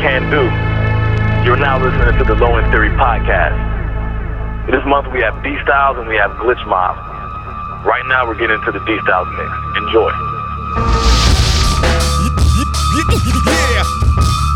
can do. You're now listening to the Low End Theory podcast. This month we have D Styles and we have Glitch Mob. Right now we're getting into the D Styles mix. Enjoy. Yeah.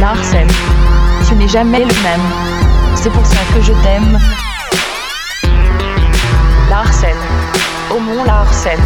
Larsen. Tu n'es jamais le même. C'est pour ça que je t'aime. Larsen. Au mont Larsen.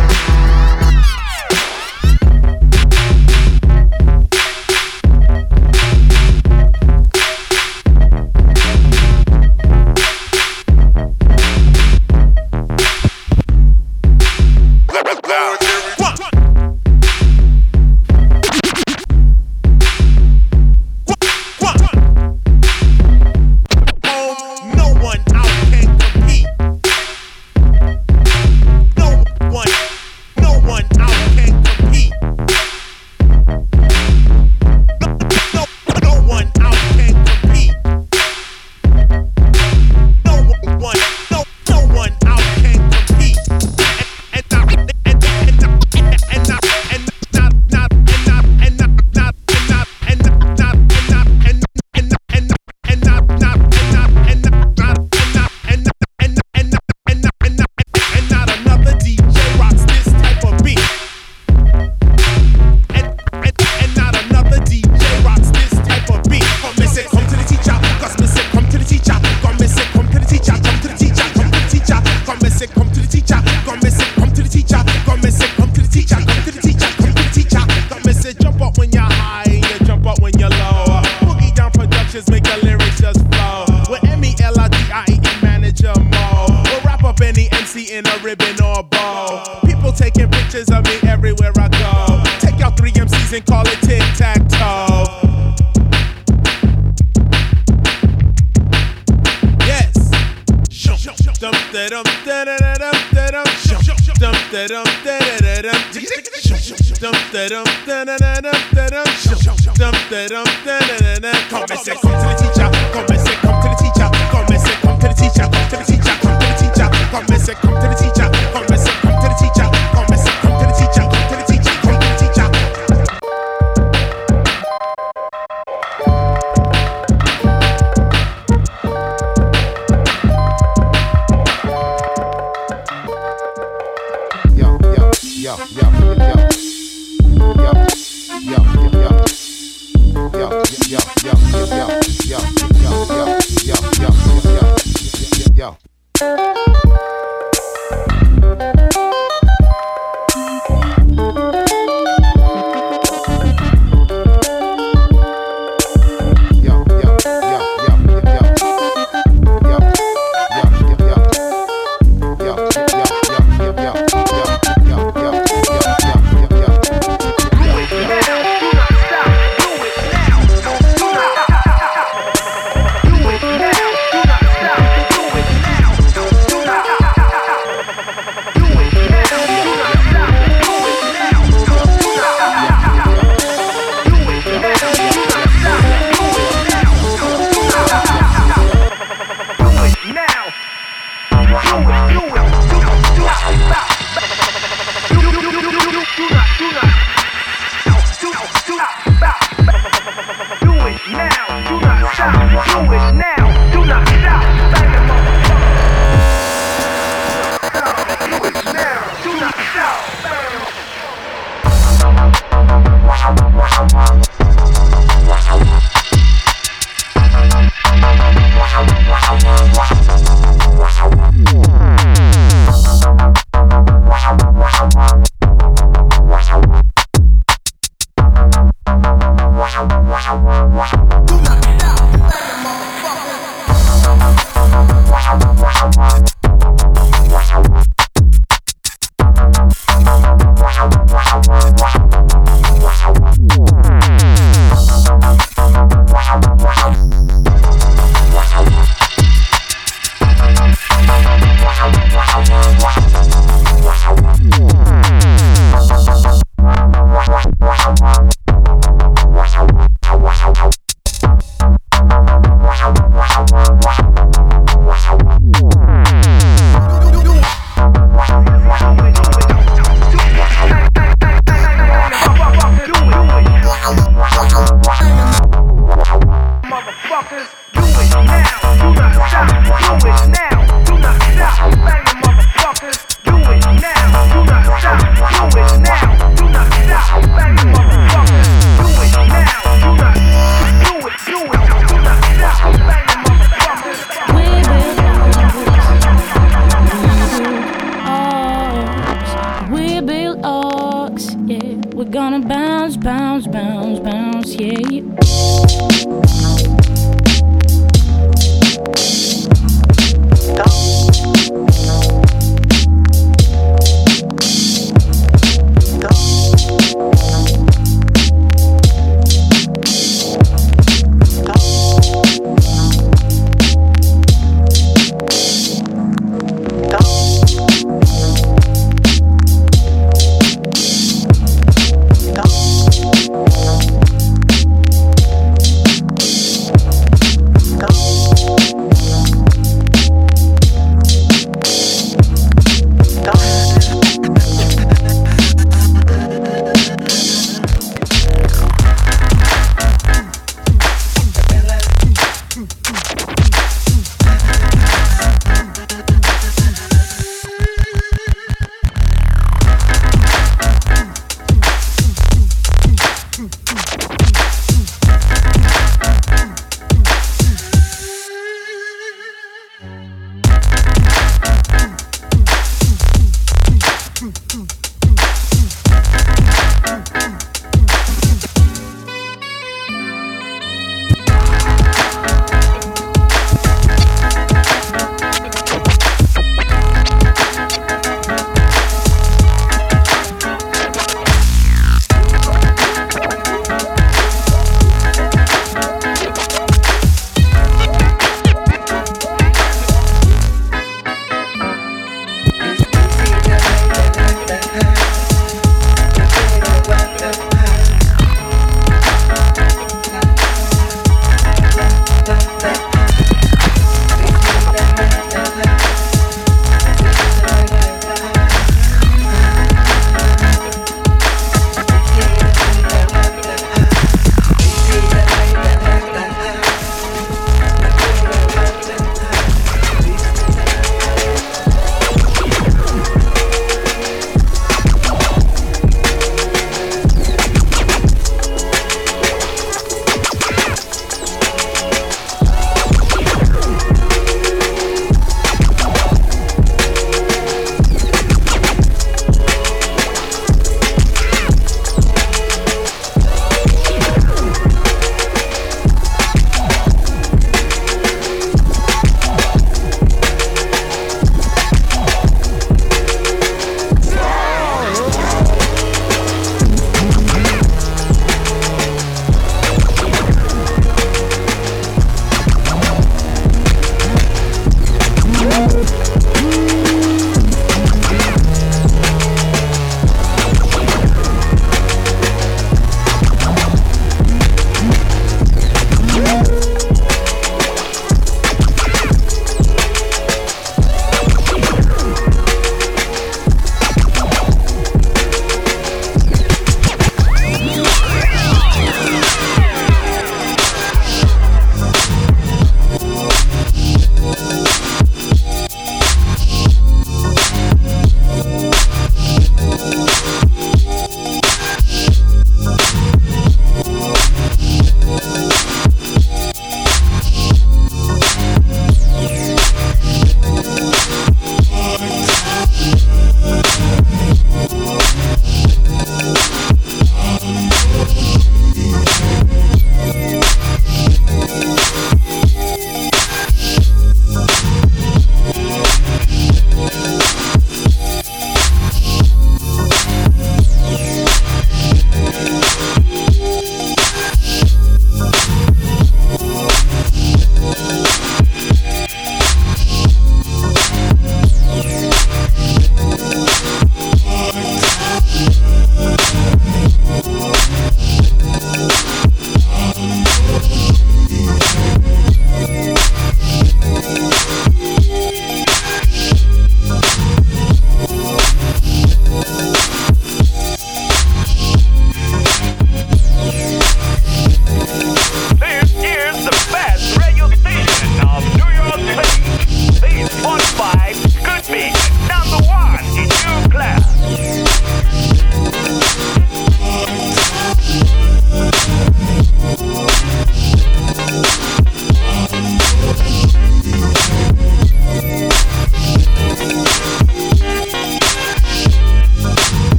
that I'm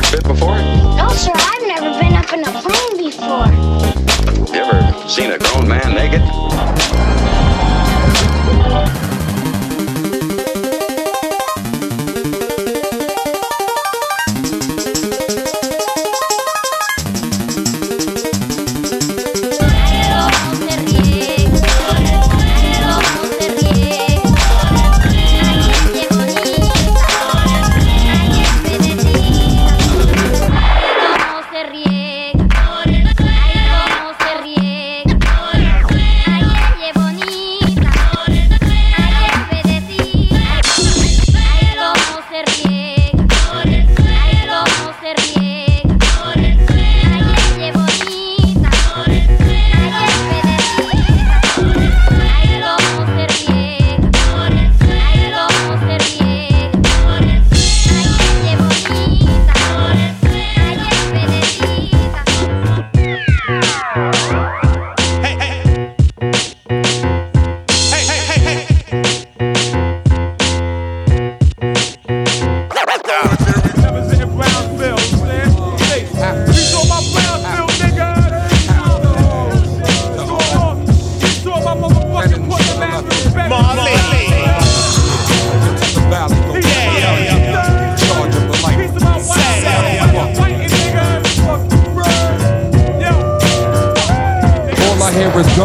cockpit before? No, sir. I've never been up in a plane before. You ever seen a grown man naked?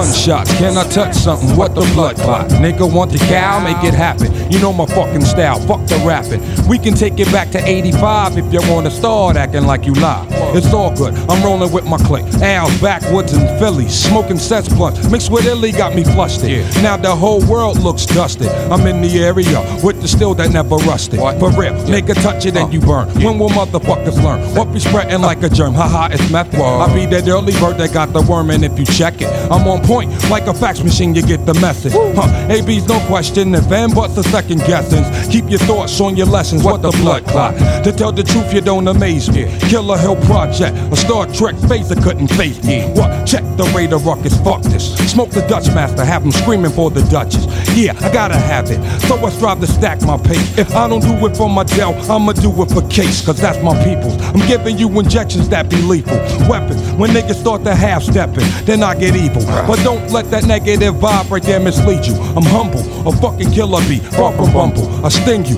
Gunshots. Can I touch something? What the blood clot? Nigga want the cow? Make it happen. You know my fucking style. Fuck the rapping. We can take it back to 85 if you wanna start acting like you lie. It's all good. I'm rolling with my clique. Al's backwoods in Philly. Smoking cess blunts. Mixed with Illy got me flustered. Now the whole world looks dusted. I'm in the area with the steel that never rusted. For real. Nigga touch it and you burn. When will motherfuckers learn? What be spreading like a germ? Haha, it's method. I be that early bird that got the worm, and if you check it, I'm on point like a fax machine. You get the message. Huh? AB's no question. If and buts the second guessings. Keep your thoughts on your lessons. What the blood clot? To tell the truth, you don't amaze me. Killer Hill Project, a Star Trek phaser couldn't face me. What? Check the radar ruckus. Fuck this. Smoke the Dutch master. Have 'em screaming for the Duchess. Yeah, I gotta have it. So I strive to stack my pace. If I don't do it for my Dell, I'ma do it for case. Cause that's my people's. I'm giving you injections that be lethal. Weapons. When niggas start to half stepping, then I get evil. But don't let that negative vibe right there mislead you. I'm humble, a fucking killer bee, far from bumble. I sting you,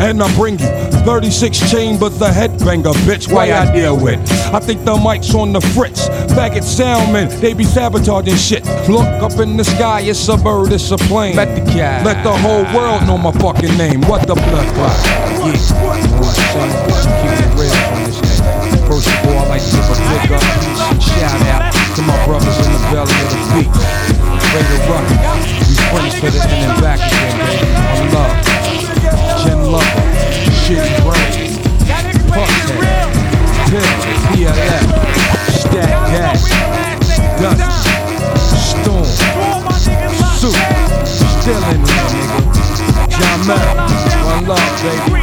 and I bring you 36 chambers, a headbanger, bitch. Why I deal with? I think the mic's on the fritz. Faggot soundmen, they be sabotaging shit. Look up in the sky, it's a bird, it's a plane. Let the cat, let the whole world know my fucking name. What the blood clot? Yeah, you know what I'm saying? Keep it real on this name. First of all, I like to give a big up, shout out to my brothers in the belly of the. Way to rock. We friends to the end and back again, baby. On love. Jen Lover. Shitty Brain. Fuckhead. Pill. PLF. Stat Gas. Dust. Storm. Soup. Still in here, nigga. John Merrill. One love, baby.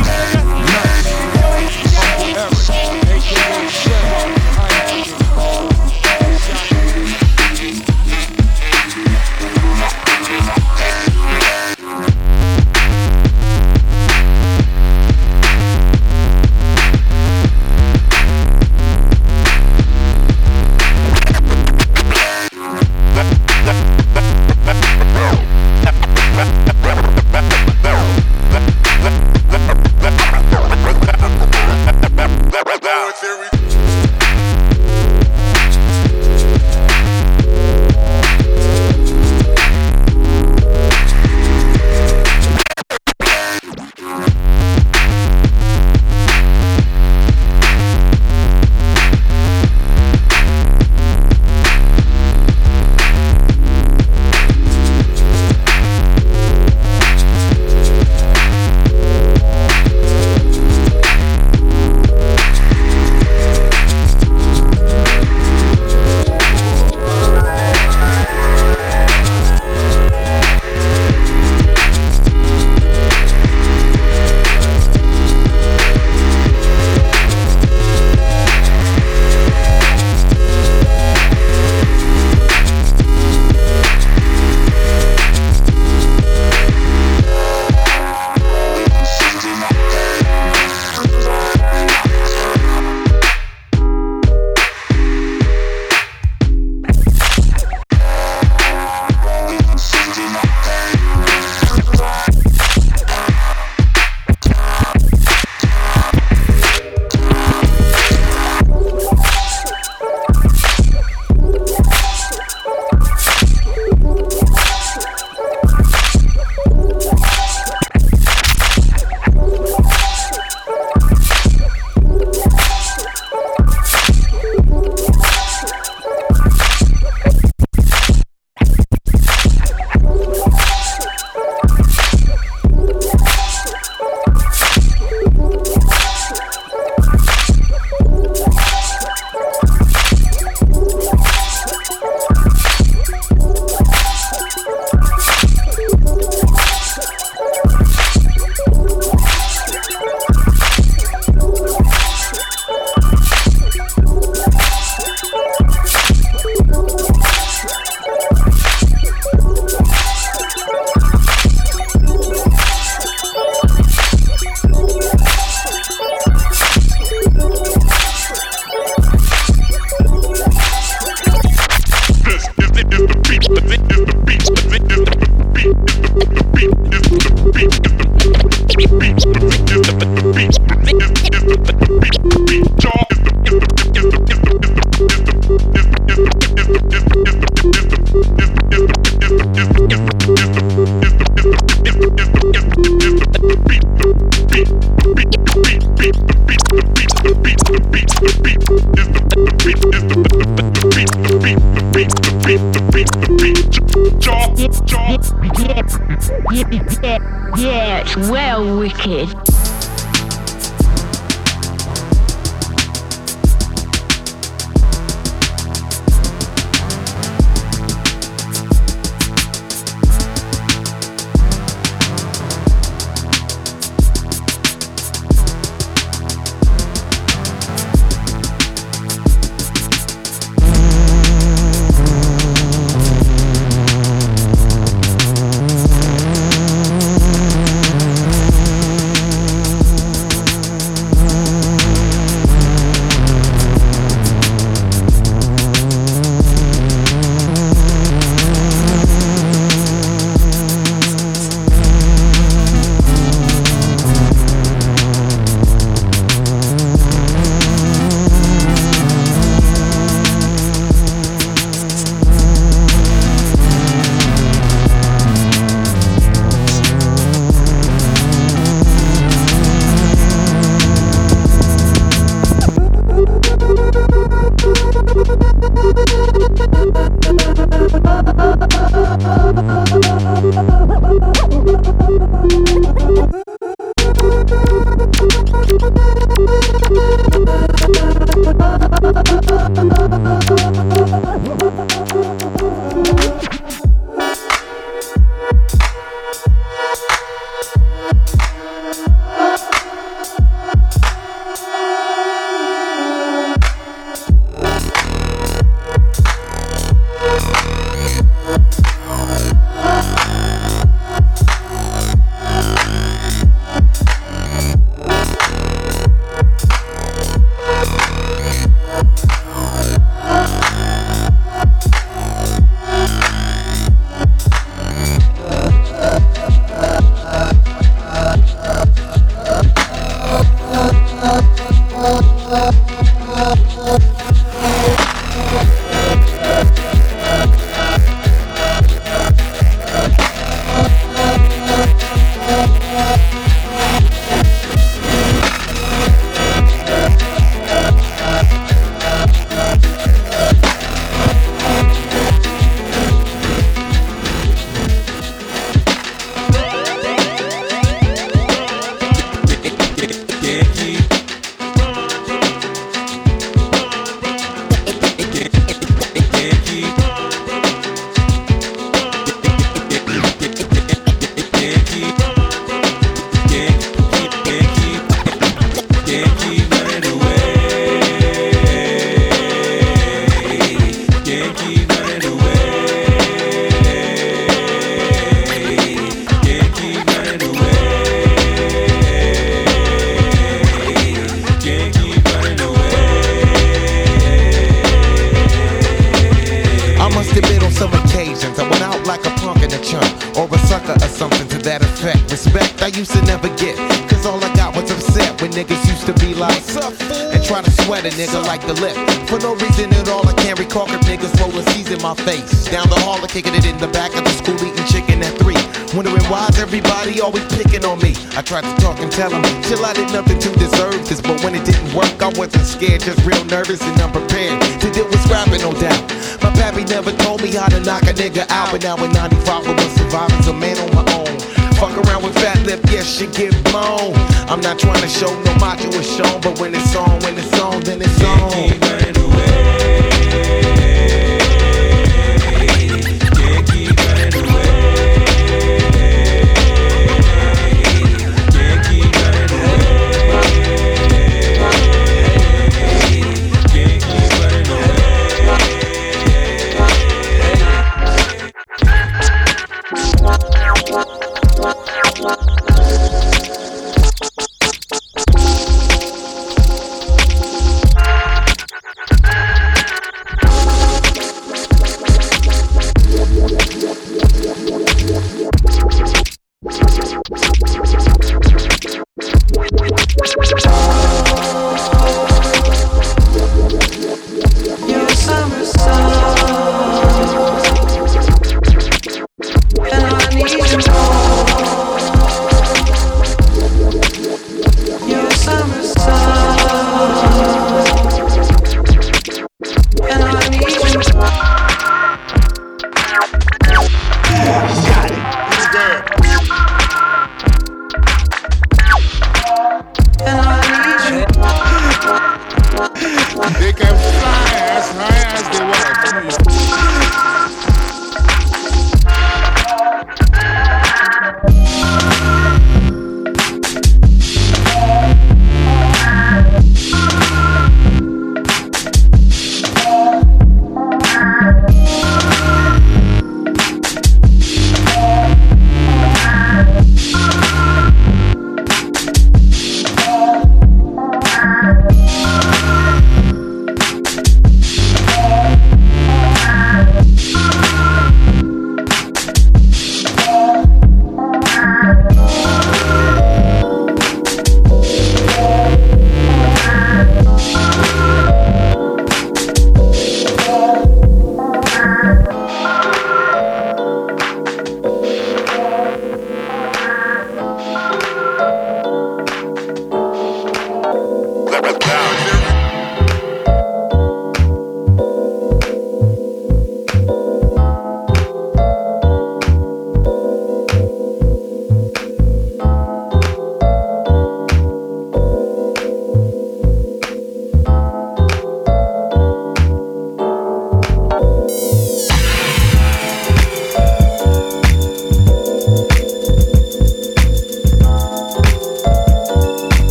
Sweat a nigga like the lip For no reason at all I can't recall if niggas rolling C's in my face. Down the hall or kicking it in the back of the school eating chicken at three. Wondering why's everybody always picking on me? I tried to talk and tell them Chill I did nothing to deserve this But when it didn't work I wasn't scared Just real nervous and unprepared To deal with scrapping no doubt. My pappy never told me how to knock a nigga out But now in 95 I was surviving a man on my own Fuck around with fat lip, yes, shit get blown I'm not trying to show no macho is shown But when it's on, when it's on, then it's on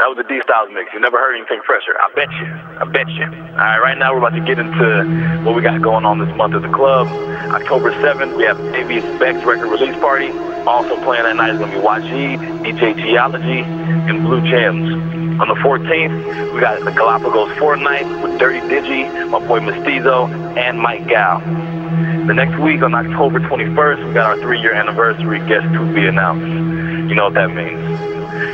That was the D Styles mix. You never heard anything fresher. I bet you. I bet you. All right, right now we're about to get into what we got going on this month at the club. October 7th, we have Daddy Kev's record release party. Also playing that night is going to be Wajid, DJ Geology, and Blue Gems. On the 14th, we got the Galapagos4 night with Dirty Digi, my boy Mestizo, and Mike Gal. The next week, on October 21st, we got our three-year anniversary guest to be announced. You know what that means.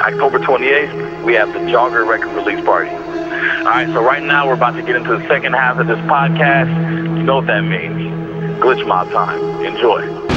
October 28th, we have the Jogger record release party. All right, so right now we're about to get into the second half of this podcast. You know what that means. Glitch Mob time. Enjoy.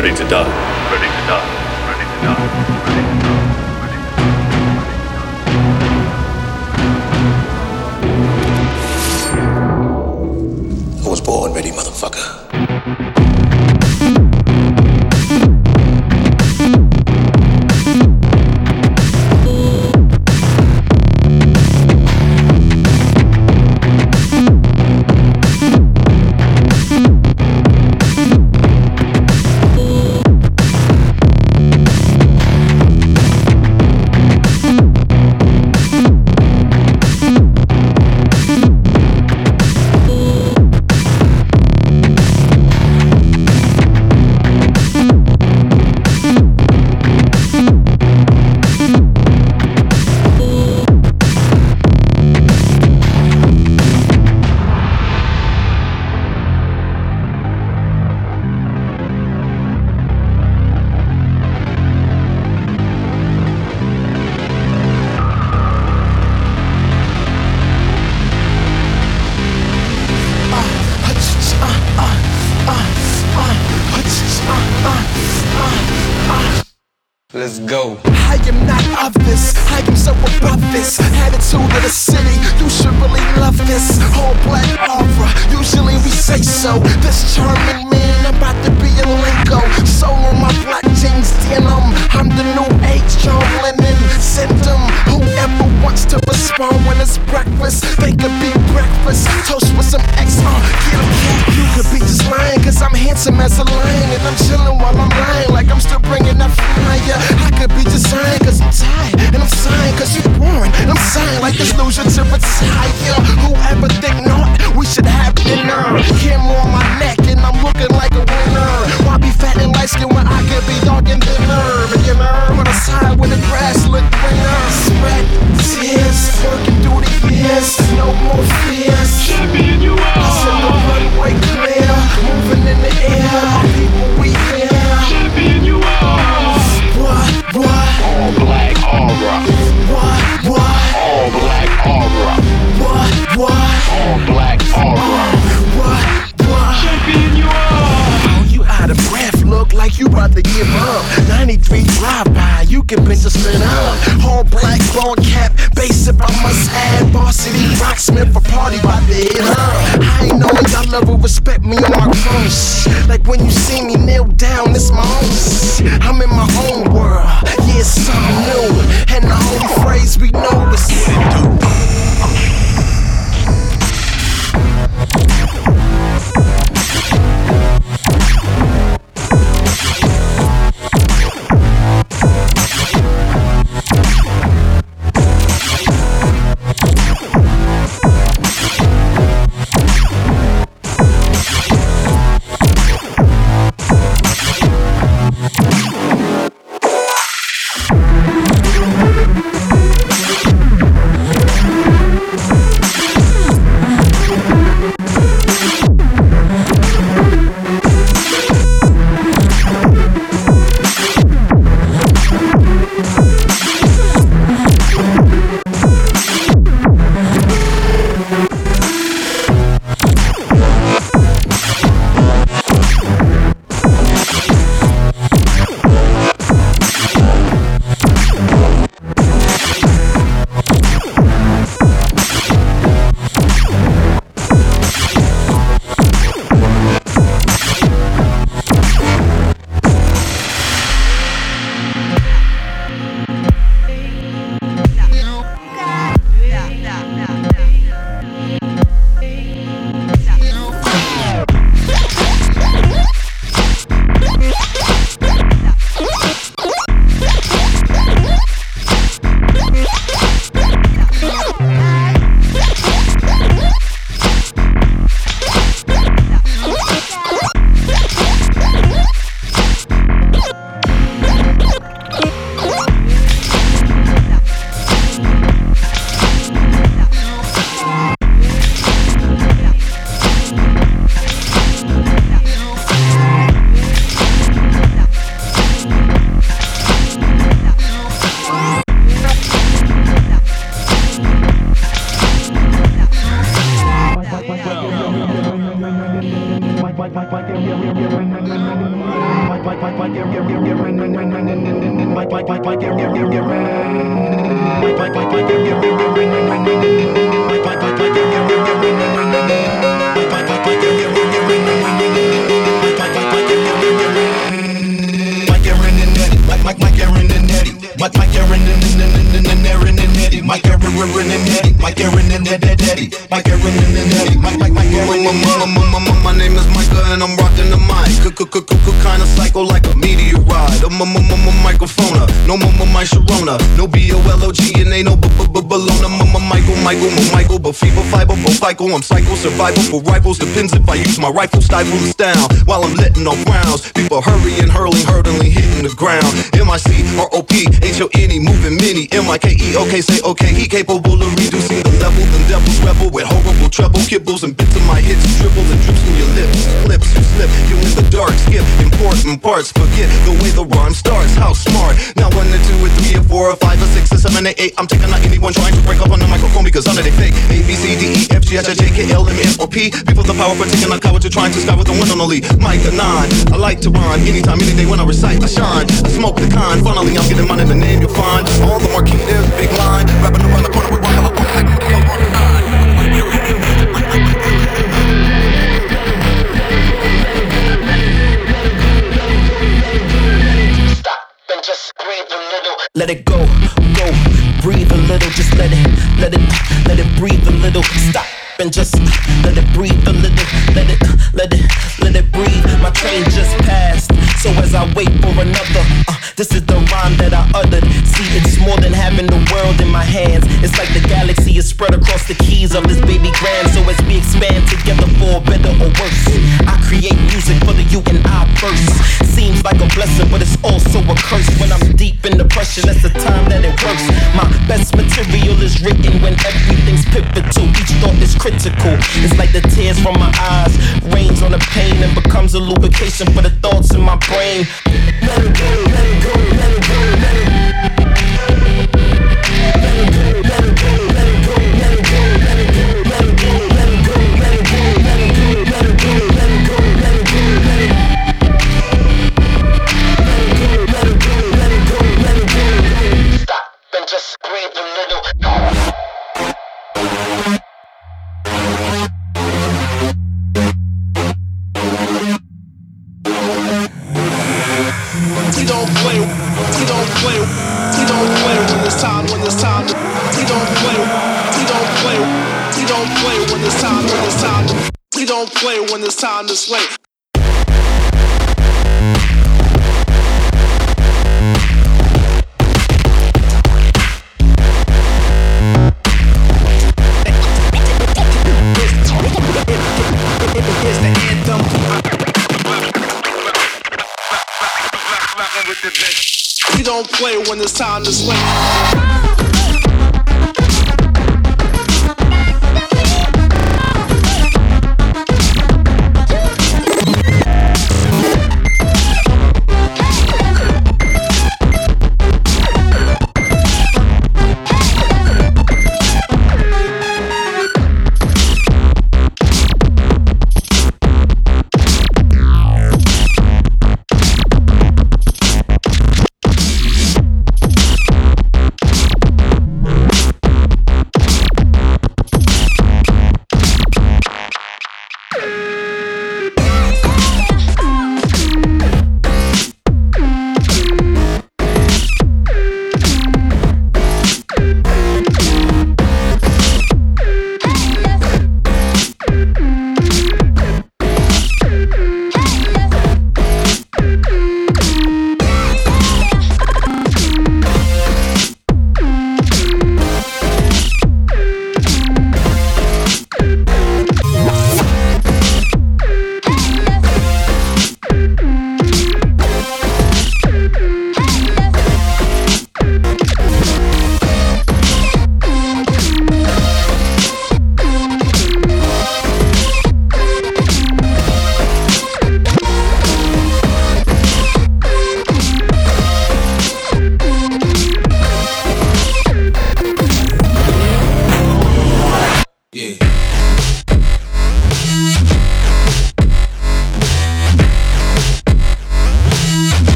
Ready to die. Ready to die. Ready to die. Ready to die. I was born ready, motherfucker. It's breakfast They could be breakfast, toast with some X uh, Get 'em, you could be just lying Cause I'm handsome as a lion And I'm chilling survival for rifles. Depends if I use my rifle stifle this down while I'm letting off rounds. People hurrying, hurling, hurtling, hitting the ground. M I C R O P H O N E moving many. M I K E okay say okay. He capable of reducing. Devils rebel with horrible treble kibbles and bits of my hits dribble and drips through your lips. Lips you slip, you in the dark. Skip important parts. Forget the way the rhyme starts. How smart. Now one or two or three or four or five or six or seven or eight. I'm taking out anyone trying to break up on the microphone because none of they fake. A B C D E F G H I J K L M N O P. People the power for taking out cowards to trying to sky with the one and only. Mike the nine. I like to rhyme anytime, any day when I recite. I shine. I smoke the kind. Finally, I'm getting mine in the name you'll find. All the marquee there's big line. Rapping around the corner, we rock Then just breathe a little. Let it go, go. Breathe a little. Just let it, let it, let it breathe a little. Stop and just let it breathe a little. Let it, let it, let it breathe. My train just passed. So as I wait for another, uh, this is the rhyme that I uttered. See, it's more than having the world in my hands. It's like the galaxy is spread across the keys of this baby grand. So as we expand together for better or worse, I create music for the you and I first. Seems like a blessing, but it's also a curse. When I'm deep in depression, that's the time that it works. My best material is written when everything's pivotal. Each thought is critical. It's like the tears from my eyes rains on the pain and becomes a lubrication for the thoughts in my brain. Let it go, let it go, let it go,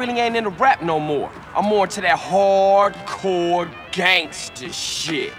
really ain't into rap no more. I'm more into that hardcore gangster shit.